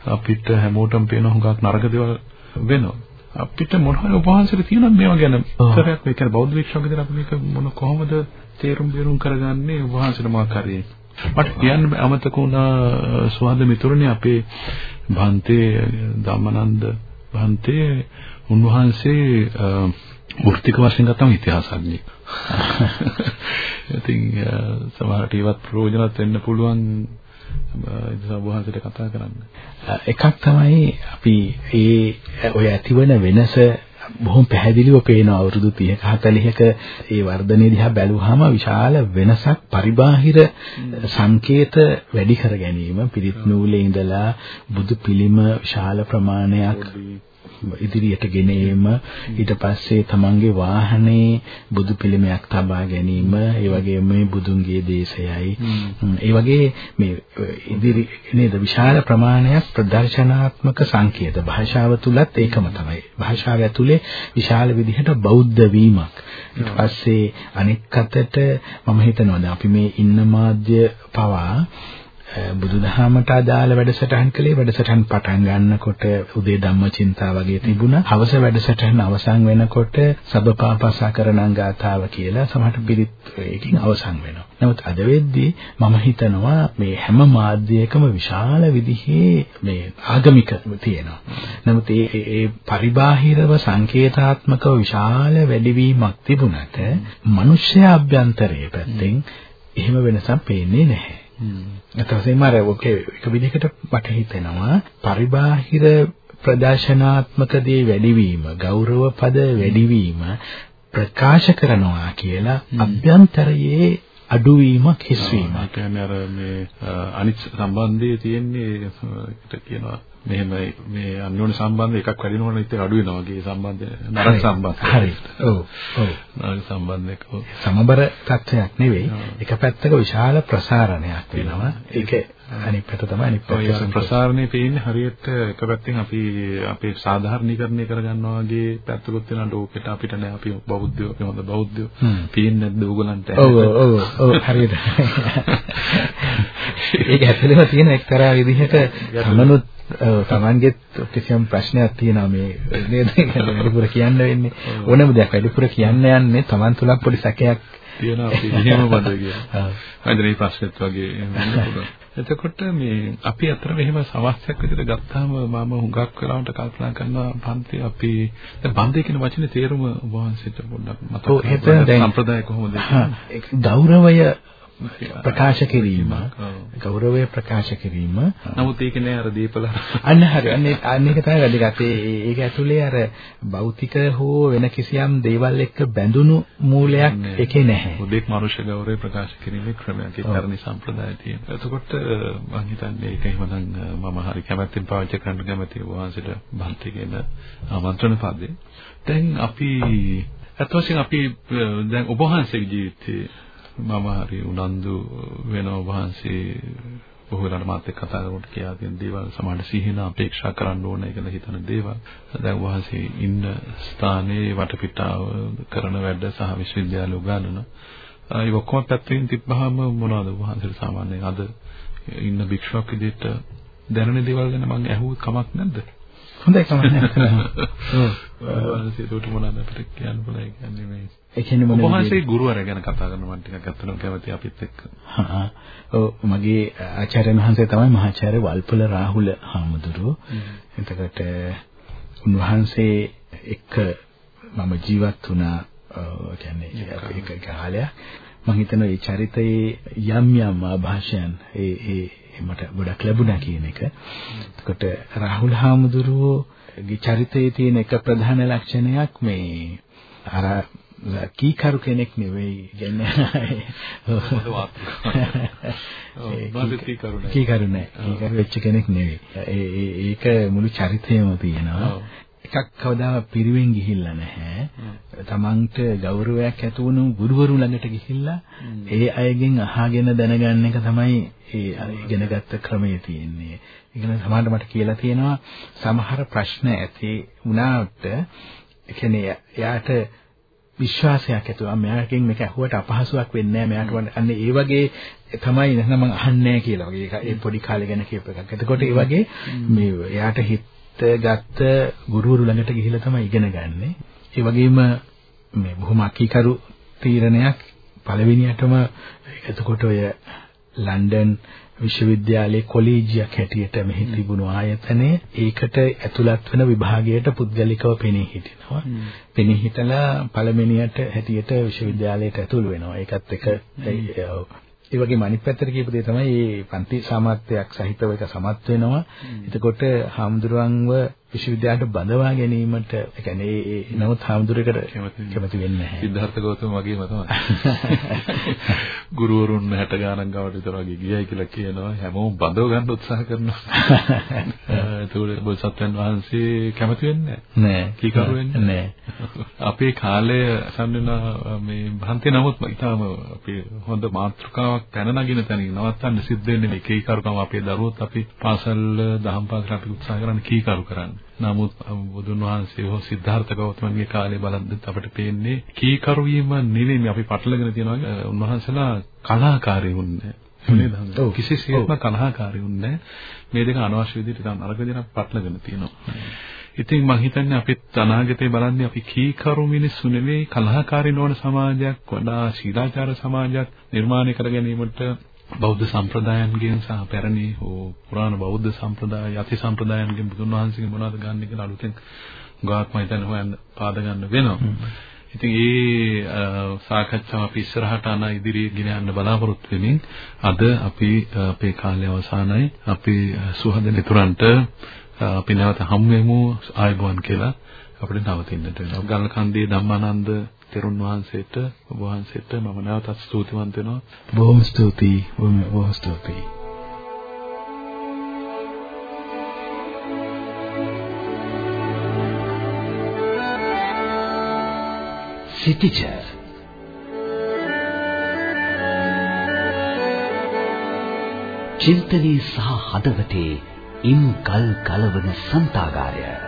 අපිට හැමෝටම පේන හුඟක් නරක දේවල් වෙනවා. අපිට මොන හරි උපහාසයක් තියෙනවා මේවා ගැන? ඉතරයක් මේ කියන්නේ බෞද්ධ විශ්වාසක විදිහට අපි මේක මොන කොහොමද තේරුම් බේරුම් කරගන්නේ? උපහාසයට මොකක් හරි මට කියන්න අමතක වුණා සුවඳ මිතුරුනේ අපේ භාන්තේ ධම්මනන්ද භාන්තේ. උන්වහන්සේ වෘත්තික වශයෙන් ගත්තම ඉතිහාසඥයෙක්. ඉතින් සමහරට ඒවත් ප්‍රයෝජනවත් වෙන්න පුළුවන් ඉතින් කතා කරන්න. එකක් තමයි අපි ඒ ඔය ඇතිවන වෙනස බොහොම පැහැදිලිව පේන අවුරුදු 30ක 40ක ඒ වර්ධනය දිහා බැලුවාම විශාල වෙනසක් පරිබාහිර සංකේත වැඩි කර ගැනීම පිරිත් නූලේ ඉඳලා බුදු පිළිම විශාල ප්‍රමාණයක් ඉදිරියට ගෙන ඒම ඊට පස්සේ තමන්ගේ වාහනේ බුදු පිළිමයක් තබා ගැනීම ඒ වගේම මේ බුදුන්ගේ දේශයයි. ඒ වගේ මේ ඉදිරි නේද? විශාල ප්‍රමාණයක් ප්‍රදර්ශනාත්මක සංකේත භාෂාව තුලත් ඒකම තමයි. භාෂාව ඇතුලේ විශාල විදිහට බෞද්ධ වීමක්. ඊට පස්සේ අනෙක් අතට මම හිතනවා අපි මේ ඉන්න මාධ්‍ය පවා බුදුදහමට අදාළ වැඩසටහන් කළේ වැඩසටහන් පටන් ගන්නකොට උදේ ධම්මචින්තා වගේ තිබුණා. හවස වැඩසටහන අවසන් වෙනකොට සබපාපසා කරණං ගාථාව කියලා සමහරට පිළිත් එකකින් අවසන් වෙනවා. නමුත් අද වෙද්දී මම හිතනවා මේ හැම මාධ්‍යයකම විශාල විදිහේ මේ ආගමික තියෙනවා. නමුත් ඒ ඒ පරිබාහිරව සංකේතාත්මකව විශාල වැඩිවීමක් තිබුණට මිනිස්ය අභ්‍යන්තරයේ පැත්තෙන් එහෙම වෙනසක් පේන්නේ නැහැ. එතකොටම අර ඔකේ එක විදිහකට මට හිතෙනවා. පරිබාහිර ප්‍රදර්ශනාත්මක දේ වැඩිවීම ගෞරව පද වැඩිවීම ප්‍රකාශ කරනවා කියලා අභ්‍යන්තරයේ අඩුවීමක් හිස්වීමක්. ඒ කියන්නේ අර මේ අනිත් සම්බන්ධයේ තියෙන්නේ ඒකට කියනවා මෙහෙම මේ අන්‍යෝන්‍ය සම්බන්ධ එකක් වැඩි වෙනකොට ඉතින් අඩු වෙනවා වගේ සම්බන්ධ නරක සම්බන්ධ. හරි. ඔව්. ඔව්. නරක සම්බන්ධයක. සමබර තත්ත්වයක් නෙවෙයි. එක පැත්තක විශාල ප්‍රසාරණයක් වෙනවා. ඒක අනිත් පැත්ත තමයි අනිත් පැත්ත. ප්‍රසාරණේ පේන්නේ හරියට එක පැත්තෙන් අපි අපේ සාධාරණීකරණය කරගන්නවා වගේ පැත්තකුත් වෙනවා ලෝකෙට අපිට නෑ අපි බෞද්ධයෝ අපි හොඳ බෞද්ධයෝ පේන්නේ නැද්ද ඕගලන්ට ඔව් ඔව් ඔව් හරියට ඒක ඇත්තටම තියෙන එක්තරා විදිහක තමනුත් තමන්ගෙත් කිසියම් ප්‍රශ්නයක් තියෙනවා මේ නේද? වැඩිපුර කියන්න වෙන්නේ. ඕනම දෙයක් වැඩිපුර කියන්න යන්නේ තමන් තුලක් පොඩි සැකයක්. තියෙනවා අපි. එහෙමමද කියලා. හරිද? මේ ප්‍රශ්නෙත් වගේ. එතකොට මේ අපි අතර මෙහෙම සමස්තයක් විදිහට ගත්තාම මම හුඟක් වෙලාවට කල්පනා කරනවා පන්ති අපි දැන් බන්දේ කියන වචනේ තේරුම වහන්සේට පොඩ්ඩක් මතක සම්ප්‍රදාය කොහොමද? ගෞරවය ප්‍රකාශ කිරීම. ගෞරවය ප්‍රකාශ කිරීම. නමුත් ඒක නෑ අර දීපල අන්න හරි. අන්න ඒක තමයි වැදගත්. ඒක ඇතුලේ අර භෞතික හෝ වෙන කිසියම් දේවල් එක්ක බැඳුණු මූලයක් ඒකේ නැහැ. උදේක් මනුෂ්‍ය ගෞරවය ප්‍රකාශ කිරීමේ ක්‍රමයක්. ඒ තරණි සම්ප්‍රදාය තියෙන. එතකොට මම හිතන්නේ ඒක එහෙමනම් මම හරි කැමැත්තෙන් පාවිච්චි කරන්න කැමැති වහන්සේට බන්ති කියන ආමන්ත්‍රණ පදේ. දැන් අපි අත් වශයෙන් අපි දැන් ඔබ වහන්සේගේ ජීවිතේ මම හරි උනන්දු වෙනවා වහන්සේ බොහෝ වෙලාවට මාත් එක්ක කතා කරනකොට කියලා තියෙන දේවල් සමහර සිහින අපේක්ෂා කරන්න ඕන කියලා හිතන දේවල්. දැන් වහන්සේ ඉන්න ස්ථානයේ වටපිටාව කරන වැඩ සහ විශ්වවිද්‍යාල උගන්වන ඒ ඔක්කොම පැත්තෙන් තිබ්බහම මොනවද වහන්සේට සාමාන්‍යයෙන් අද ඉන්න භික්ෂුවක් විදිහට දැනෙන දේවල් ගැන මම ඇහුවොත් කමක් නැද්ද? හොඳයි කමන්නේ. ඔව්. වහන්සේ ඒකට මොනවද අපිට කියන්න පුළුවන් කියන්නේ මේ ඒ කියන්නේ මොනවද? ඔබ වහන්සේ ගුරුවරයා ගැන කතා කරන මම ටිකක් අත්තන කැමති අපිත් එක්ක. හා ඔව් මගේ ආචාර්යන් වහන්සේ තමයි මහාචාර්ය වල්පොල රාහුල හාමුදුරුවෝ. එතකොට උන්වහන්සේ එක්ක මම ජීවත් වුණා කියන්නේ ඒක කාලයක්. මම හිතනවා මේ චරිතයේ යම් යම් ආభాෂයන් ඒ ඒ මට ගොඩක් ලැබුණා කියන එක. එතකොට රාහුල් හාමුදුරුවෝගේ චරිතයේ තියෙන එක ප්‍රධාන ලක්ෂණයක් මේ අර කීකරු කෙනෙක් නෙවෙයි කියන්නේ හොඳ වාක්‍යයක්. කීකරු නෑ. කීකරු නෑ. කීකරු වෙච්ච කෙනෙක් නෙවෙයි. ඒ ඒක මුළු චරිතයම තියෙනවා. එකක් කවදාවත් පිරිවෙන් ගිහිල්ලා නැහැ. තමන්ට ගෞරවයක් ඇති වුණු ගුරුවරු ළඟට ගිහිල්ලා ඒ අයගෙන් අහගෙන දැනගන්න එක තමයි ඒ ඉගෙනගත්ත ක්‍රමය තියෙන්නේ. ඉගෙන සමහරට මට කියලා තියෙනවා සමහර ප්‍රශ්න ඇති වුණාට කියන්නේ එයාට විශ්වාසයක් ඇති වුණා. මෙයාගෙන් මේක ඇහුවට අපහසුයක් වෙන්නේ නැහැ. මෙයාට අන්න ඒ වගේ තමයි නැත්නම් මම අහන්නේ කියලා වගේ. ඒ පොඩි කාලේ ගැන කියපු එකක්. එතකොට ඒ වගේ මේ එයාට හිත ගත්ත ගුරුවරු ළඟට ගිහිල්ලා තමයි ඉගෙන ගන්නෙ. ඒ වගේම මේ බොහොම අකීකරු තීරණයක් පළවෙනියටම එතකොට ඔය ලන්ඩන් විශ්වවිද්‍යාලයේ කොලීජියක් හැටියට මෙහි තිබුණු ආයතනය ඒකට ඇතුළත් වෙන විභාගයට පුද්ගලිකව පෙනී හිටිනවා. පෙනී හිටලා පළවෙනියට හැටියට විශ්වවිද්‍යාලයට ඇතුළු වෙනවා. ඒකත් එක ඒ වගේම අනිත් පැත්තට කියපු දේ තමයි මේ පන්ති සාමර්ථ්‍යයක් සහිතව එක සමත් වෙනවා. එතකොට හාමුදුරුවන්ව විශ්වවිද්‍යාලයට බඳවා ගැනීමට ඒ කියන්නේ ඒ නමුත් හාමුදුරුවකට කැමති වෙන්නේ නැහැ. සිද්ධාර්ථ ගෞතම වගේම තමයි. ගුරුවරුන් 60 ගානක් ගාවට විතර වගේ ගියයි කියලා කියනවා. හැමෝම බඳව ගන්න උත්සාහ කරනවා. ඒතකොට බෝසත්යන් වහන්සේ කැමති වෙන්නේ නැහැ. කීකරු වෙන්නේ නැහැ. අපේ කාලය සම්මන මේ භාන්ති නමුත් ඊටම අපේ හොඳ මාතෘකාවක් පැන නගින තැනින් නවත්තන්න සිද්ධ වෙන්නේ මේ කීකරුකම අපේ දරුවොත් අපි පාසල් දහම් පාසල් අපි උත්සාහ කරන්නේ කීකරු කරන්න. නමුත් බුදුන් වහන්සේ හෝ සිද්ධාර්ථ ගෞතමගේ කාලේ බලද්දිත් අපිට පේන්නේ කීකරු වීම නෙවෙයි අපි පටලගෙන තියෙනවා උන්වහන්සේලා කලාකාරීවුන් නේද? කිසිසේත්ම කලාකාරීවුන් මේ දෙක අනවශ්‍ය විදිහට ඉතින් අරක දෙනක් පටලගෙන තියෙනවා. ඉතින් මම හිතන්නේ අපිත් අනාගතේ බලන්නේ අපි කීකරු මිනිස්සු නෙවෙයි කලාකාරී නොවන සමාජයක් වඩා ශීලාචාර සමාජයක් නිර්මාණය කර ගැනීමට බෞද්ධ සම්ප්‍රදායන්ගෙන් සහ පැරණි හෝ පුරාණ බෞද්ධ සම්ප්‍රදාය යති සම්ප්‍රදායන්ගෙන් බුදුන් වහන්සේගෙන් මොනවද ගන්න කියලා අලුතෙන් ගාක් මම හිතන්නේ හොයන්න පාද ගන්න වෙනවා. ඉතින් ඒ සාකච්ඡාව අපි ඉස්සරහට අන ඉදිරියේ ගෙන යන්න බලාපොරොත්තු වෙමින් අද අපි අපේ කාලය අවසానයි. අපි සුහද නිතුරන්ට අපි නැවත හමු වෙමු ආයුබෝවන් කියලා අපිට නවතින්නට වෙනවා. ගල්කන්දේ ධම්මානන්ද තෙරුන් වහන්සේට ඔබ වහන්සේට මම නැවතත් ස්තුතිවන්ත වෙනවා. බොහොම ස්තුතියි. බොහොම ස්තුතියි. සිටිජර් චින්තනයේ සහ හදවතේ ඉම් ගල් ගලවන සන්තාගාරය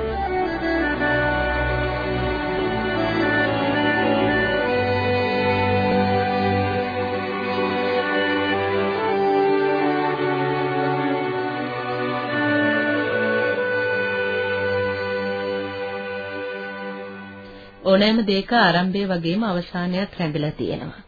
ඕනෑම දෙයක ආරම්භය වගේම අවසානයක් රැඳිලා තියෙනවා.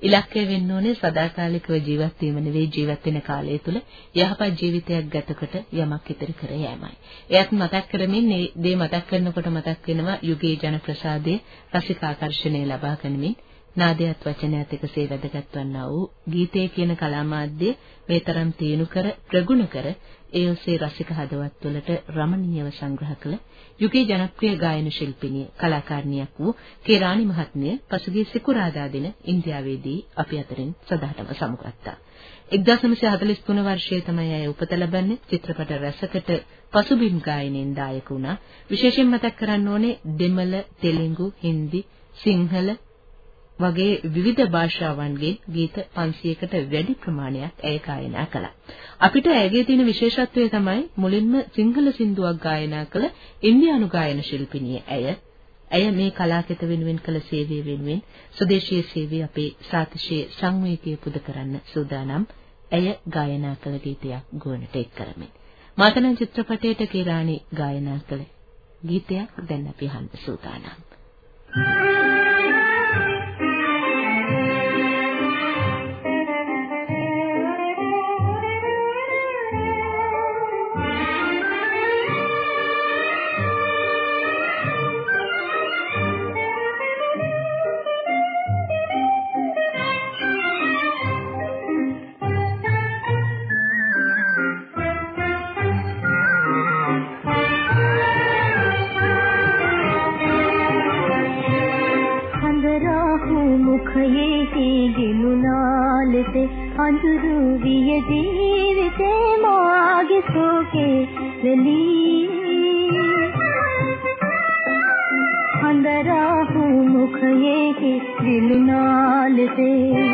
ඉලක්කය වෙන්න ඕනේ සදාකාලිකව ජීවත් වීම නෙවෙයි ජීවත් වෙන කාලය තුල යහපත් ජීවිතයක් ගතකොට යමක් ඉතිරි කර යෑමයි. එයත් මතක් කරමින් මේ දේ මතක් කරනකොට මතක් වෙනවා යුගයේ ජනප්‍රසාදයේ රසික ආකර්ෂණය ලබා ගැනීමෙන් නාදයට වචනයත් එකසේ වැදගත් වන්නා වූ ගීතය කියන කලාමාධ්‍ය මේ තරම් තීනු කර ප්‍රගුණ කර ඒ ඔස්සේ රසික හදවත් තුළට රමණීයව සංග්‍රහ කළ යුගයේ ජනප්‍රිය ගායන ශිල්පිනිය කලාකාරිනියක් වූ කේරාණි මහත්මිය පසුගිය සිකුරාදා දින ඉන්දියාවේදී අපි අතරින් සදාටම සමුගත්තා. 1943 වර්ෂයේ තමයි ඇය උපත ලබන්නේ චිත්‍රපට රසකට පසුබිම් ගායනයෙන් දායක වුණා. විශේෂයෙන් මතක් කරන්න ඕනේ දෙමළ, තෙලිඟු, හින්දි, සිංහල වගේ විවිධ භාෂාවන්ගේ ගීත 500කට වැඩි ප්‍රමාණයක් ඇය ගායනා කළා. අපිට ඇයගේ තියෙන විශේෂත්වය තමයි මුලින්ම සිංහල සින්දුවක් ගායනා කළ ඉන්දියානු ගායන ශිල්පිනිය ඇය. ඇය මේ කලාකෙත වෙනුවෙන් කළ සේවය වෙනුවෙන් ස්වදේශීය සේවය අපේ සාතිශයේ සංවේගය පුද කරන්න සූදානම්. ඇය ගායනා කළ ගීතයක් ගුවනට එක් කරමින්. මාතන චිත්‍රපටයේට කේරාණි ගායනා කළ ගීතයක් දැන් අපි අහන්න සූදානම්. අඳුරු විය ජීවිතේ මාගේ සෝකේ වෙලී හඳරාහු මුඛයේ විලුනාලසේ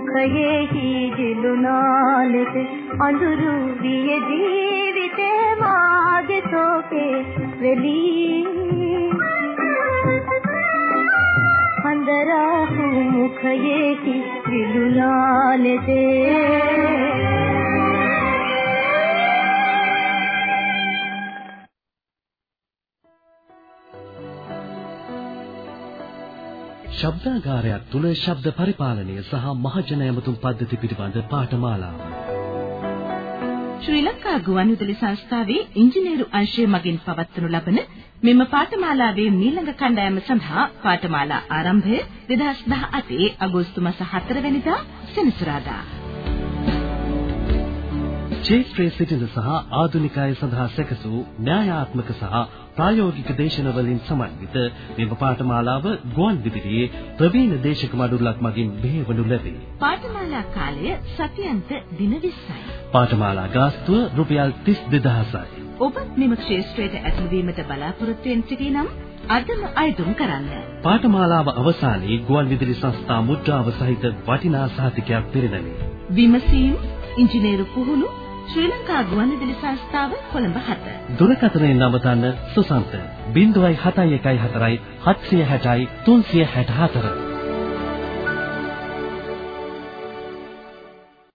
පඳරාහු මුඛයේ ජිලුනාලෙත අඳුරු විය ජීවිතේ මාගේ සෝකේ වෙලී. හඳරාහු මුඛයේ විලුලාලෙතේ ශබ්දාගාරයක් තුල ශබ්ද පරිපාලනය සහ මහජන ඇමතුම් පද්ධති පිළිබඳ පාඨමාලාව. ශ්‍රී ලංකා ගුවන්විදුලි සංස්ථාවේ ඉංජිනේරු අංශය මගින් පවත්වනු ලබන මෙම පාඨමාලාවේ මීළඟ කණ්ඩායම සඳහා පාඨමාලා ආරම්භය 2018 අගෝස්තු මාස 4 වෙනිදා සෙනසුරාදා. ක්ෂේත්‍රයේ සිටින සහ ආධුනිකය සඳහා සැකසූ න්‍යායාත්මක සහ ප්‍රායෝගික දේශනවලින් සමන්විත මෙම පාඨමාලාව ගුවන් විදුලියේ ප්‍රවීණ දේශක මඩුල්ලක් මගින් මෙහෙවනු ලැබේ. පාඨමාලා කාලය සතියන්ත දින 20යි. පාඨමාලා ගාස්තුව රුපියල් 32000යි. ඔබ මෙම ක්ෂේත්‍රයට ඇතුළු වීමට බලාපොරොත්තු වෙන සිටිනම් අදම අයදුම් කරන්න. පාඨමාලාව අවසානයේ ගුවන් විදුලි සංස්ථා මුද්‍රාව සහිත වටිනා සහතිකයක් පිරිනැමේ. විමසීම් ඉංජිනේරු පුහුණු ශ්‍රී ලංකා ගුවන්විදුලි සංස්ථාව කොළඹ 7. දුරකථනයෙන් නවතන්න සුසන්ත 071 4 760 364